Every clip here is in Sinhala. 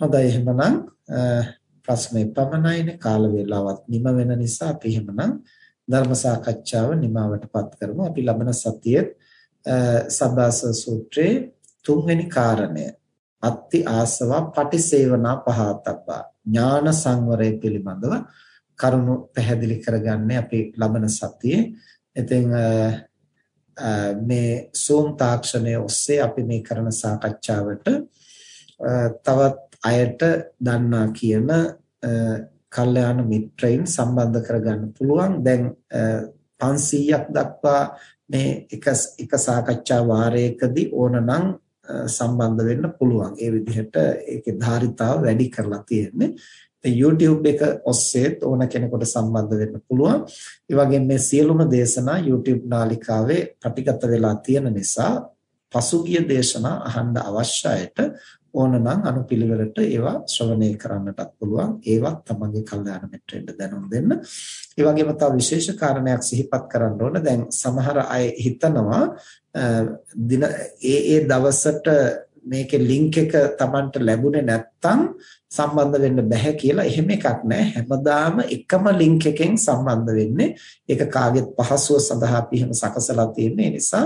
හොඳයි එහෙමනම් ප්‍රශ්නේ පමණයිනේ කාල වේලාවත් නිම වෙන නිසා අපි එහෙමනම් ධර්ම සාකච්ඡාව නිමවටපත් කරමු. අපි ලබන සතියේ සබ්බාස සූත්‍රයේ තුන්වෙනි කාරණය අත්ති ආසවා පටිසේවනා පහතබ්බා ඥාන සංවරය පිළිබඳව කරුණු පැහැදිලි කරගන්නේ අපි ලබන සතියේ. ඉතින් මේ Zoom තාක්ෂණය ඔස්සේ අපි මේ කරන සාකච්ඡාවට තවත් අයට දන්නා කියන කල්යාණ මිත්‍රයින් සම්බන්ධ කරගන්න පුළුවන් දැන් 500ක් දක්වා මේ එක එක සාකච්ඡා වාරයකදී ඕනනම් සම්බන්ධ වෙන්න පුළුවන්. ඒ විදිහට ඒකේ ධාරිතාව වැඩි කරලා තියෙන්නේ. YouTube එක ඔස්සේ ඕන කෙනෙකුට සම්බන්ධ වෙන්න පුළුවන්. ඒ වගේම මේ සියලුම දේශනා YouTube නාලිකාවේ ප්‍රතිගත වෙලා තියෙන නිසා පසුගිය දේශනා අහන්න අවශ්‍යයට ඕනනම් අනුපිළිවෙලට ඒවා ශ්‍රවණය කරන්නටත් පුළුවන්. ඒවත් තමන්ගේ කල්යාණ මිත්‍රෙන්ට දැනුම් දෙන්න. ඒ වගේම තව විශේෂ කාරණයක් සිහිපත් කරන්න ඕන. දැන් සමහර අය හිතනවා දින ඒ ඒ දවසට මේකේ ලින්ක් එක Tamanට ලැබුණේ නැත්නම් සම්බන්ධ වෙන්න බෑ කියලා එහෙම එකක් නෑ හැමදාම එකම ලින්ක් එකෙන් සම්බන්ධ වෙන්නේ ඒක කාගෙත් පහසුව සඳහා අපි එහෙම සකසලා තියෙන නිසා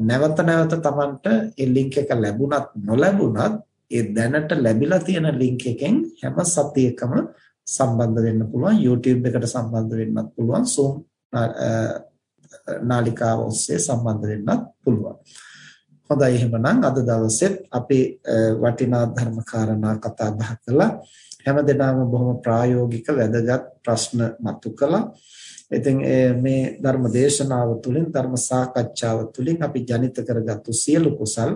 නැවත නැවත Tamanට ඒ ලින්ක් එක ලැබුණත් නොලැබුණත් ඒ දැනට ලැබිලා තියෙන ලින්ක් එකෙන් හැම සතියකම සම්බන්ධ වෙන්න පුළුවන් YouTube එකට සම්බන්ධ වෙන්නත් පුළුවන් Zoom නාලිකාව ඔස්සේ සම්බන්ධ වෙන්නත් පුළුවන්. හොඳයි එහෙමනම් අද දවසෙත් අපි වටිනා ධර්ම කාරණා කතා බහ කළා. හැමදෙනාම බොහොම ප්‍රායෝගික වැදගත් ප්‍රශ්න මතු කළා. ඉතින් මේ ධර්ම දේශනාව තුළින් ධර්ම සාකච්ඡාව තුළින් අපි ජනිත කරගත්තු සියලු කුසල්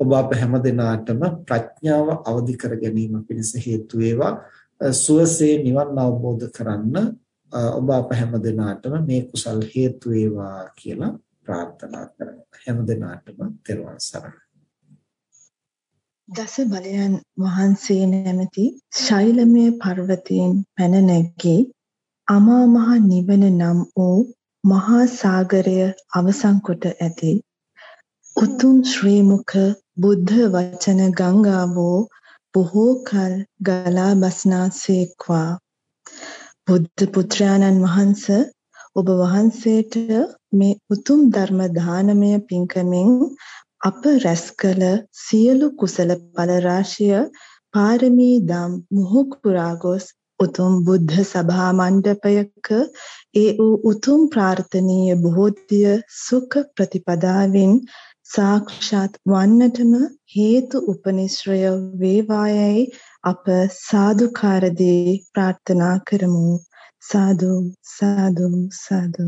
ඔබ අප හැමදෙනාටම ප්‍රඥාව අවදි කර ගැනීම පිණිස හේතු වේවා. සුවසේ නිවන් අවබෝධ කරන්න ඔබ අප හැමදෙනාටම මේ කුසල් හේතු වේවා කියලා ප්‍රාර්ථනා කරනවා හැම දිනාටම තෙරුවන් සරණයි දස බලයන් වහන්සේ නැමැති ශෛලමය පර්වතයෙන් පැන නැගී අමා මහ නිවන නම් වූ මහා සාගරය අවසන් කොට ඇති. උතුම් ශ්‍රී මුඛ බුද්ධ වචන ගංගාවෝ බොහෝ කල ගලා බස්නාසේක්වා. බුද්ධ පුත්‍රයාණන් වහන්සේ ඔබ වහන්සේට මේ උතුම් ධර්ම දානමය පින්කමෙන් අප රැස් කළ සියලු කුසල ඵල රාශිය පාරමී දම් මුහුක් පුරා ගොස් උතුම් බුද්ධ සභා මණ්ඩපයක ඒ වූ උතුම් ප්‍රාර්ථනීය බෝධිය සුඛ ප්‍රතිපදාවෙන් සාක්ෂාත් වන්නටම හේතු උපනිශ්‍රය වේවායයි අප සාදුකාරදී ප්‍රාර්ථනා කරමු. සාදු සාදු සාදු.